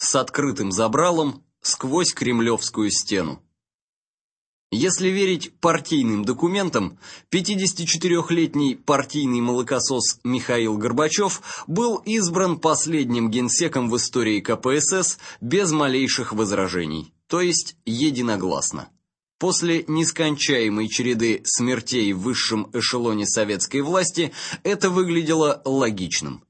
с открытым забралом сквозь кремлевскую стену. Если верить партийным документам, 54-летний партийный молокосос Михаил Горбачев был избран последним генсеком в истории КПСС без малейших возражений, то есть единогласно. После нескончаемой череды смертей в высшем эшелоне советской власти это выглядело логичным.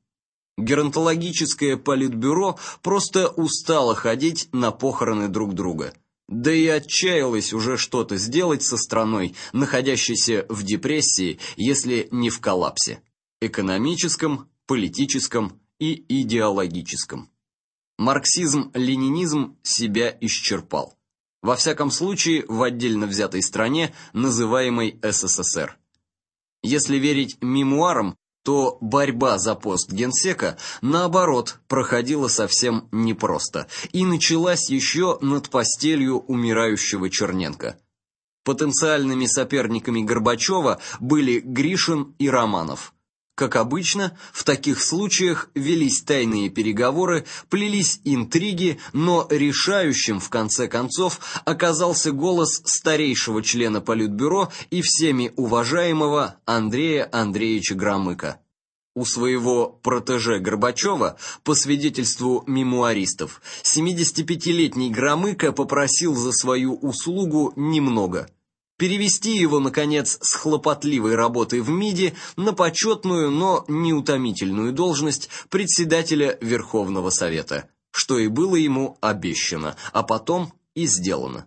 Геронтологическое политбюро просто устало ходить на похороны друг друга – да и отчаялась уже что-то сделать со страной, находящейся в депрессии, если не в коллапсе, экономическом, политическом и идеологическом. Марксизм-ленинизм себя исчерпал. Во всяком случае, в отдельно взятой стране, называемой СССР. Если верить мемуарам, то борьба за пост генсека, наоборот, проходила совсем непросто и началась еще над постелью умирающего Черненко. Потенциальными соперниками Горбачева были Гришин и Романов. Как обычно, в таких случаях велись тайные переговоры, плелись интриги, но решающим в конце концов оказался голос старейшего члена Политбюро и всеми уважаемого Андрея Андреевича Громыка. У своего протеже Горбачева, по свидетельству мемуаристов, 75-летний Громыко попросил за свою услугу немного – перевести его, наконец, с хлопотливой работы в МИДе на почетную, но неутомительную должность председателя Верховного Совета, что и было ему обещано, а потом и сделано.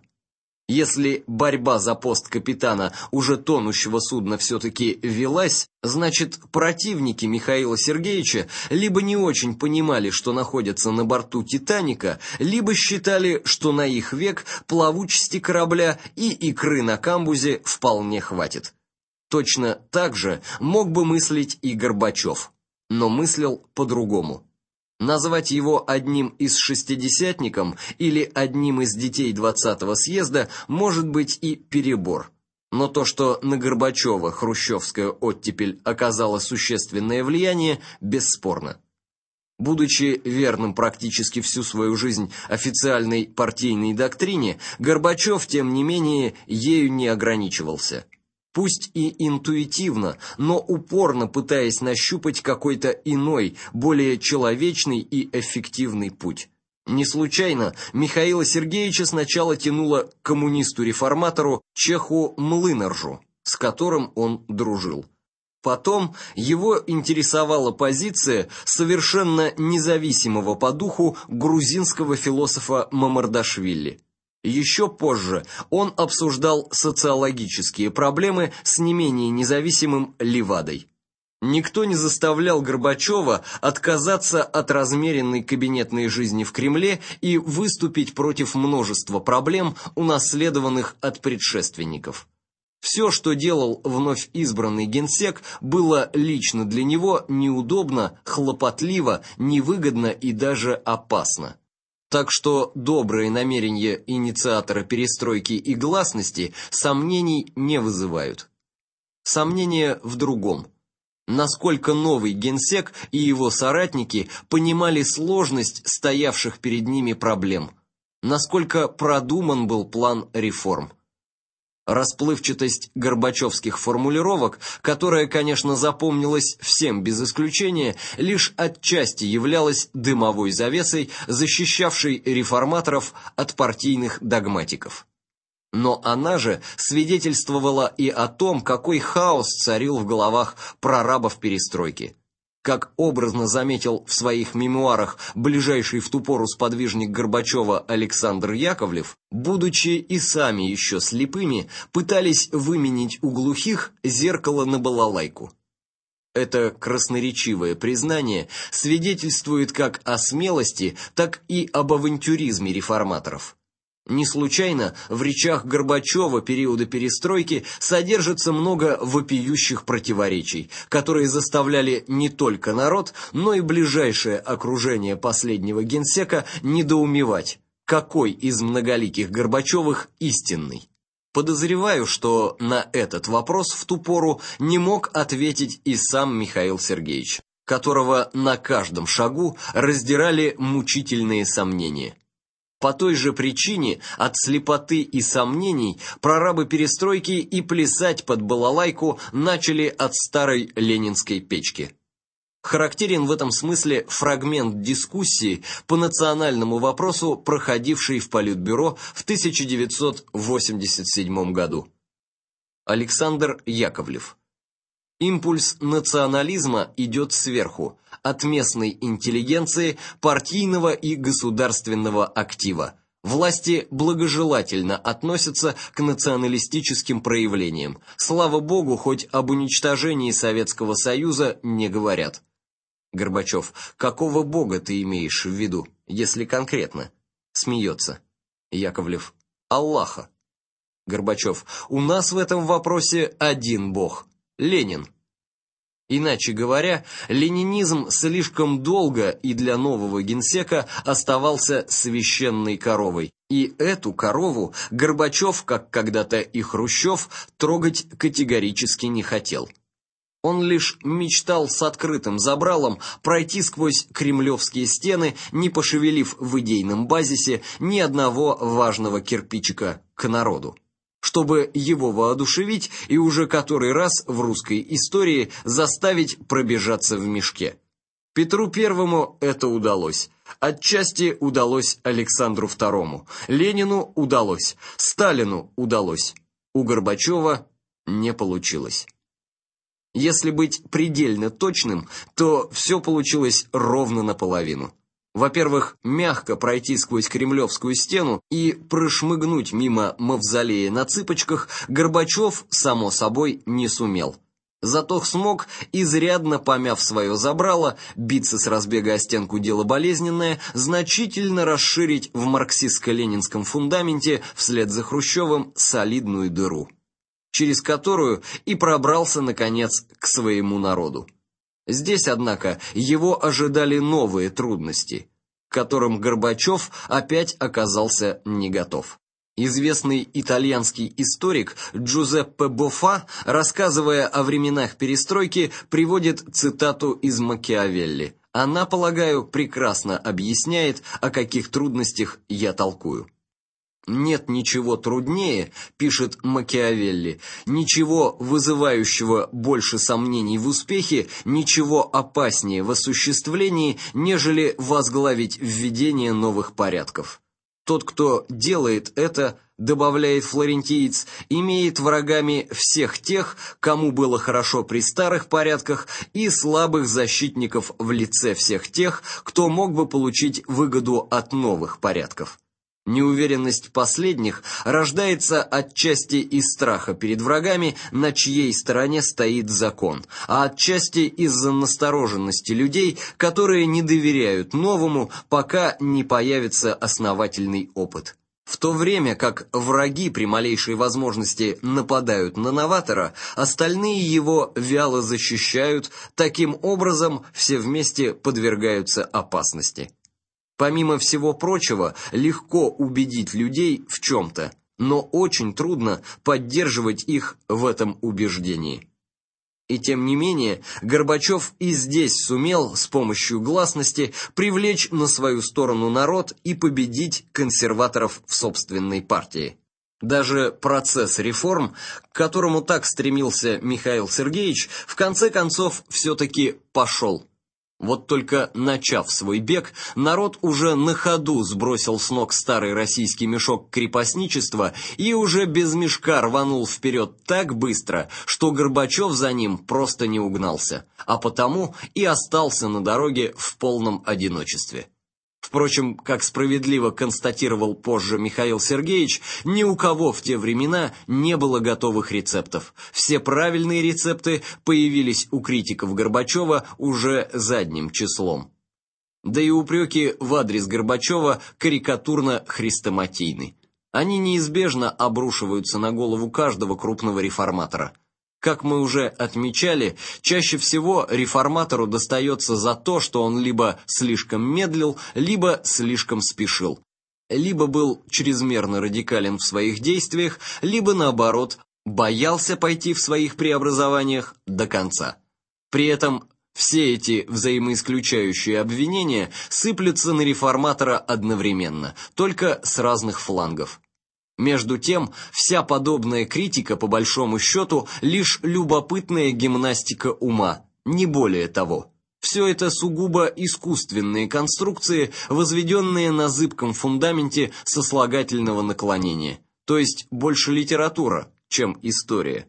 Если борьба за пост капитана уже тонущего судна все-таки велась, значит, противники Михаила Сергеевича либо не очень понимали, что находятся на борту «Титаника», либо считали, что на их век плавучести корабля и икры на камбузе вполне хватит. Точно так же мог бы мыслить и Горбачев, но мыслил по-другому. Назвать его одним из шестидесятником или одним из детей двадцатого съезда может быть и перебор. Но то, что на Горбачева хрущевская оттепель оказала существенное влияние, бесспорно. Будучи верным практически всю свою жизнь официальной партийной доктрине, Горбачев, тем не менее, ею не ограничивался пусть и интуитивно, но упорно пытаясь нащупать какой-то иной, более человечный и эффективный путь. Не случайно Михаила Сергеевича сначала тянуло к коммунисту-реформатору Чеху Млынаржу, с которым он дружил. Потом его интересовала позиция совершенно независимого по духу грузинского философа Мамардашвили. Еще позже он обсуждал социологические проблемы с не менее независимым Левадой. Никто не заставлял Горбачева отказаться от размеренной кабинетной жизни в Кремле и выступить против множества проблем, унаследованных от предшественников. Все, что делал вновь избранный генсек, было лично для него неудобно, хлопотливо, невыгодно и даже опасно. Так что добрые намерения инициатора перестройки и гласности сомнений не вызывают. Сомнение в другом. Насколько новый генсек и его соратники понимали сложность стоявших перед ними проблем. Насколько продуман был план реформ. Расплывчатость горбачевских формулировок, которая, конечно, запомнилась всем без исключения, лишь отчасти являлась дымовой завесой, защищавшей реформаторов от партийных догматиков. Но она же свидетельствовала и о том, какой хаос царил в головах прорабов перестройки. Как образно заметил в своих мемуарах ближайший в ту пору сподвижник Горбачева Александр Яковлев, будучи и сами еще слепыми, пытались выменить у глухих зеркало на балалайку. Это красноречивое признание свидетельствует как о смелости, так и об авантюризме реформаторов. Не случайно в речах Горбачева периода перестройки содержится много вопиющих противоречий, которые заставляли не только народ, но и ближайшее окружение последнего генсека недоумевать, какой из многоликих Горбачевых истинный. Подозреваю, что на этот вопрос в ту пору не мог ответить и сам Михаил Сергеевич. которого на каждом шагу раздирали мучительные сомнения. По той же причине от слепоты и сомнений прорабы перестройки и плясать под балалайку начали от старой ленинской печки. Характерен в этом смысле фрагмент дискуссии по национальному вопросу, проходивший в Политбюро в 1987 году. Александр Яковлев. Импульс национализма идет сверху, от местной интеллигенции, партийного и государственного актива. Власти благожелательно относятся к националистическим проявлениям. Слава богу, хоть об уничтожении Советского Союза не говорят. Горбачев, какого бога ты имеешь в виду, если конкретно? Смеется. Яковлев, Аллаха. Горбачев, у нас в этом вопросе один бог – Ленин. Иначе говоря, ленинизм слишком долго и для нового генсека оставался священной коровой. И эту корову Горбачев, как когда-то и Хрущев, трогать категорически не хотел. Он лишь мечтал с открытым забралом пройти сквозь кремлевские стены, не пошевелив в идейном базисе ни одного важного кирпичика к народу чтобы его воодушевить и уже который раз в русской истории заставить пробежаться в мешке. Петру Первому это удалось. Отчасти удалось Александру Второму. Ленину удалось. Сталину удалось. У Горбачева не получилось. Если быть предельно точным, то все получилось ровно наполовину. Во-первых, мягко пройти сквозь Кремлевскую стену и прошмыгнуть мимо мавзолея на цыпочках Горбачев, само собой, не сумел. Зато смог, изрядно помяв свое забрало, биться с разбега о стенку дело болезненное, значительно расширить в марксистско-ленинском фундаменте вслед за Хрущевым солидную дыру, через которую и пробрался, наконец, к своему народу. Здесь, однако, его ожидали новые трудности, к которым Горбачев опять оказался не готов. Известный итальянский историк Джузеппе Боффа, рассказывая о временах перестройки, приводит цитату из Макиавелли. Она, полагаю, прекрасно объясняет, о каких трудностях я толкую. Нет ничего труднее, пишет Макиавелли, ничего вызывающего больше сомнений в успехе, ничего опаснее в осуществлении, нежели возглавить введение новых порядков. Тот, кто делает это, добавляет флорентиец, имеет врагами всех тех, кому было хорошо при старых порядках, и слабых защитников в лице всех тех, кто мог бы получить выгоду от новых порядков. Неуверенность последних рождается отчасти из страха перед врагами, на чьей стороне стоит закон, а отчасти из-за настороженности людей, которые не доверяют новому, пока не появится основательный опыт. В то время как враги при малейшей возможности нападают на новатора, остальные его вяло защищают, таким образом все вместе подвергаются опасности. Помимо всего прочего, легко убедить людей в чем-то, но очень трудно поддерживать их в этом убеждении. И тем не менее, Горбачев и здесь сумел с помощью гласности привлечь на свою сторону народ и победить консерваторов в собственной партии. Даже процесс реформ, к которому так стремился Михаил Сергеевич, в конце концов все-таки пошел. Вот только начав свой бег, народ уже на ходу сбросил с ног старый российский мешок крепостничества и уже без мешка рванул вперед так быстро, что Горбачев за ним просто не угнался, а потому и остался на дороге в полном одиночестве. Впрочем, как справедливо констатировал позже Михаил Сергеевич, ни у кого в те времена не было готовых рецептов. Все правильные рецепты появились у критиков Горбачева уже задним числом. Да и упреки в адрес Горбачева карикатурно-хрестоматийны. Они неизбежно обрушиваются на голову каждого крупного реформатора – как мы уже отмечали, чаще всего реформатору достается за то, что он либо слишком медлил, либо слишком спешил, либо был чрезмерно радикален в своих действиях, либо наоборот, боялся пойти в своих преобразованиях до конца. При этом Все эти взаимоисключающие обвинения сыплются на реформатора одновременно, только с разных флангов. Между тем, вся подобная критика, по большому счету, лишь любопытная гимнастика ума, не более того. Все это сугубо искусственные конструкции, возведенные на зыбком фундаменте сослагательного наклонения, то есть больше литература, чем история.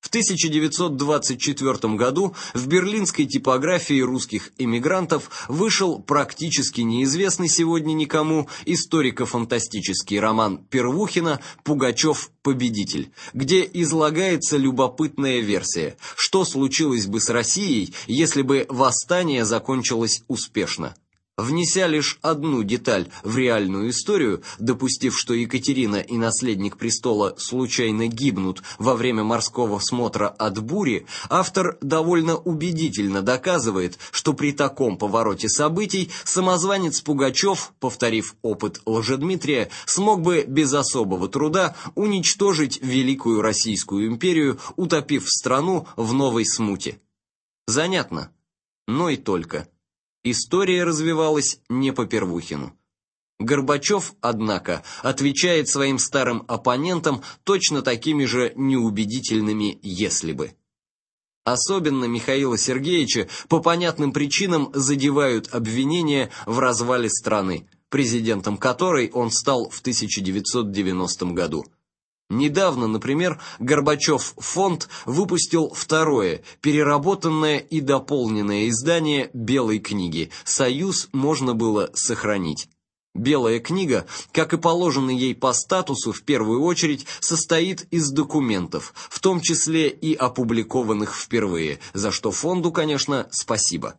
В 1924 году в берлинской типографии русских эмигрантов вышел практически неизвестный сегодня никому историко-фантастический роман Первухина «Пугачев. Победитель», где излагается любопытная версия, что случилось бы с Россией, если бы восстание закончилось успешно. Внеся лишь одну деталь в реальную историю, допустив, что Екатерина и наследник престола случайно гибнут во время морского смотра от бури, автор довольно убедительно доказывает, что при таком повороте событий самозванец Пугачев, повторив опыт Лжедмитрия, смог бы без особого труда уничтожить Великую Российскую империю, утопив страну в новой смуте. Занятно, но и только. История развивалась не по Первухину. Горбачев, однако, отвечает своим старым оппонентам точно такими же неубедительными «если бы». Особенно Михаила Сергеевича по понятным причинам задевают обвинения в развале страны, президентом которой он стал в 1990 году. Недавно, например, Горбачев фонд выпустил второе, переработанное и дополненное издание Белой книги. Союз можно было сохранить. Белая книга, как и положено ей по статусу, в первую очередь состоит из документов, в том числе и опубликованных впервые, за что фонду, конечно, спасибо.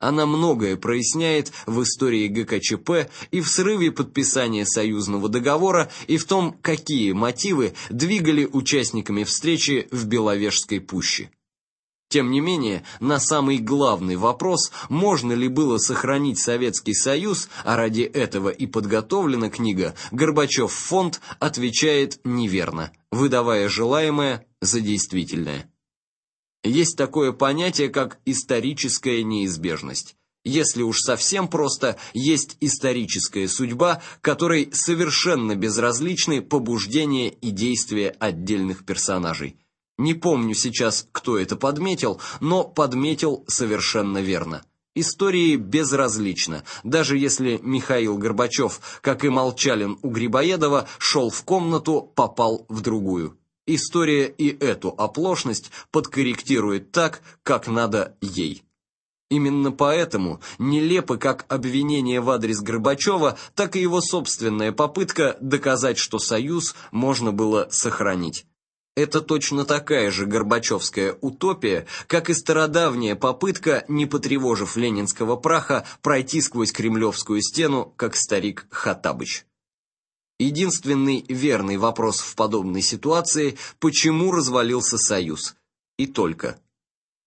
Она многое проясняет в истории ГКЧП и в срыве подписания союзного договора, и в том, какие мотивы двигали участниками встречи в Беловежской пуще. Тем не менее, на самый главный вопрос, можно ли было сохранить Советский Союз, а ради этого и подготовлена книга, Горбачев фонд отвечает неверно, выдавая желаемое за действительное. Есть такое понятие, как историческая неизбежность. Если уж совсем просто, есть историческая судьба, которой совершенно безразличны побуждения и действия отдельных персонажей. Не помню сейчас, кто это подметил, но подметил совершенно верно. Истории безразлично, даже если Михаил Горбачев, как и Молчалин у Грибоедова, шел в комнату, попал в другую. История и эту оплошность подкорректирует так, как надо ей. Именно поэтому нелепо как обвинение в адрес Горбачева, так и его собственная попытка доказать, что союз можно было сохранить. Это точно такая же горбачевская утопия, как и стародавняя попытка, не потревожив ленинского праха, пройти сквозь кремлевскую стену, как старик Хаттабыч. Единственный верный вопрос в подобной ситуации – почему развалился Союз? И только.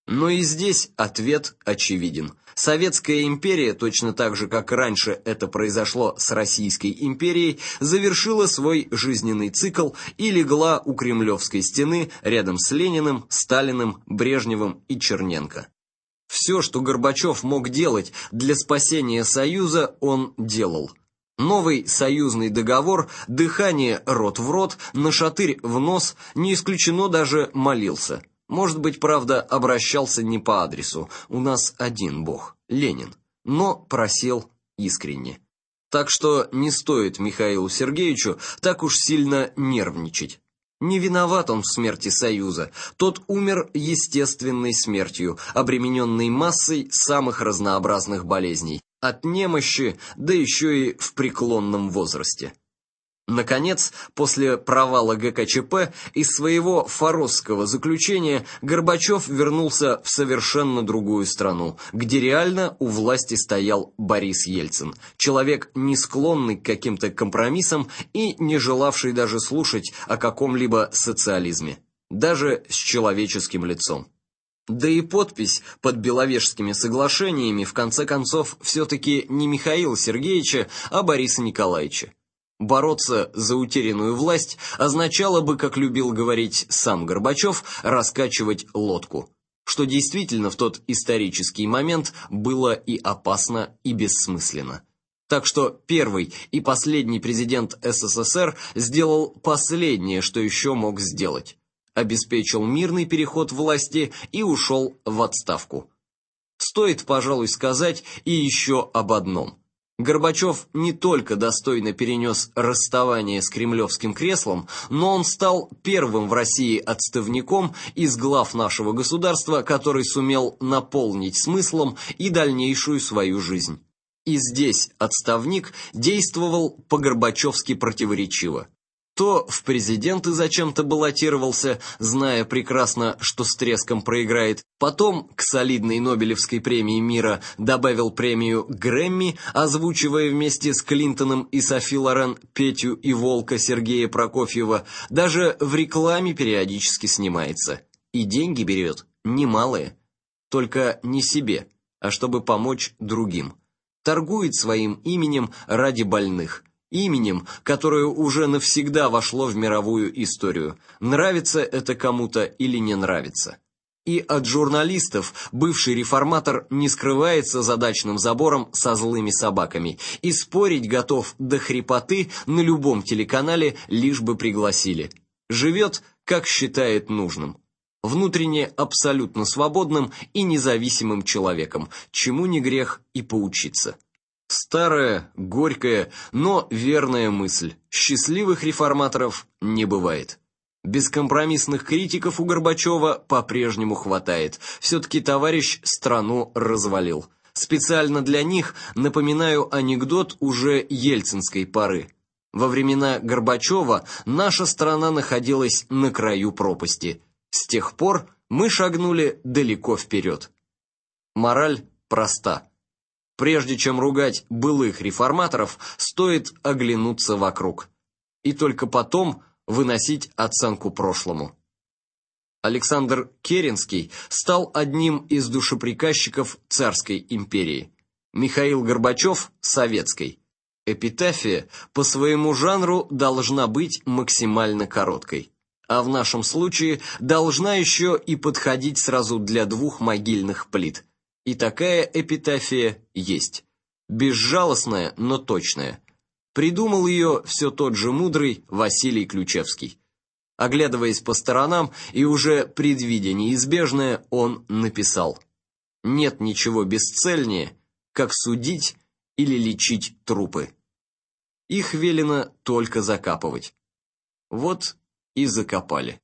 Но и здесь ответ очевиден. Советская империя, точно так же, как раньше это произошло с Российской империей, завершила свой жизненный цикл и легла у Кремлевской стены рядом с Лениным, Сталиным, Брежневым и Черненко. Все, что Горбачев мог делать для спасения Союза, он делал – Новый союзный договор, дыхание рот в рот, нашатырь в нос, не исключено даже молился. Может быть, правда, обращался не по адресу, у нас один бог, Ленин, но просил искренне. Так что не стоит Михаилу Сергеевичу так уж сильно нервничать. Не виноват он в смерти Союза, тот умер естественной смертью, обремененной массой самых разнообразных болезней, от немощи, да еще и в преклонном возрасте. Наконец, после провала ГКЧП из своего форосского заключения Горбачев вернулся в совершенно другую страну, где реально у власти стоял Борис Ельцин, человек не склонный к каким-то компромиссам и не желавший даже слушать о каком-либо социализме, даже с человеческим лицом. Да и подпись под Беловежскими соглашениями в конце концов все-таки не Михаила Сергеевича, а Бориса Николаевича. Бороться за утерянную власть означало бы, как любил говорить сам Горбачев, раскачивать лодку. что действительно в тот исторический момент было и опасно, и бессмысленно. Так что первый и последний президент СССР сделал последнее, что еще мог сделать. Обеспечил мирный переход власти и ушел в отставку. Стоит, пожалуй, сказать и еще об одном. Горбачев не только достойно перенес расставание с кремлевским креслом, но он стал первым в России отставником из глав нашего государства, который сумел наполнить смыслом и дальнейшую свою жизнь. И здесь отставник действовал по-горбачевски противоречиво. То в президенты зачем-то баллотировался, зная прекрасно, что с треском проиграет. Потом к солидной Нобелевской премии мира добавил премию Грэмми, озвучивая вместе с Клинтоном и Софи Лорен Петю и Волка Сергея Прокофьева. Даже в рекламе периодически снимается. И деньги берет немалые. Только не себе, а чтобы помочь другим. Торгует своим именем ради больных – именем, которое уже навсегда вошло в мировую историю, нравится это кому-то или не нравится. И от журналистов бывший реформатор не скрывается за дачным забором со злыми собаками и спорить готов до хрипоты на любом телеканале, лишь бы пригласили. Живет, как считает нужным. Внутренне абсолютно свободным и независимым человеком, чему не грех и поучиться. Старая, горькая, но верная мысль. Счастливых реформаторов не бывает. Бескомпромиссных критиков у Горбачева по-прежнему хватает. Все-таки товарищ страну развалил. Специально для них напоминаю анекдот уже ельцинской поры. Во времена Горбачева наша страна находилась на краю пропасти. С тех пор мы шагнули далеко вперед. Мораль проста. Прежде чем ругать былых реформаторов, стоит оглянуться вокруг. И только потом выносить оценку прошлому. Александр Керенский стал одним из душеприказчиков царской империи. Михаил Горбачев – советской. Эпитафия по своему жанру должна быть максимально короткой. А в нашем случае должна еще и подходить сразу для двух могильных плит – и такая эпитафия есть. Безжалостная, но точная. Придумал ее все тот же мудрый Василий Ключевский. Оглядываясь по сторонам и уже предвидя неизбежное, он написал «Нет ничего бесцельнее, как судить или лечить трупы. Их велено только закапывать». Вот и закопали.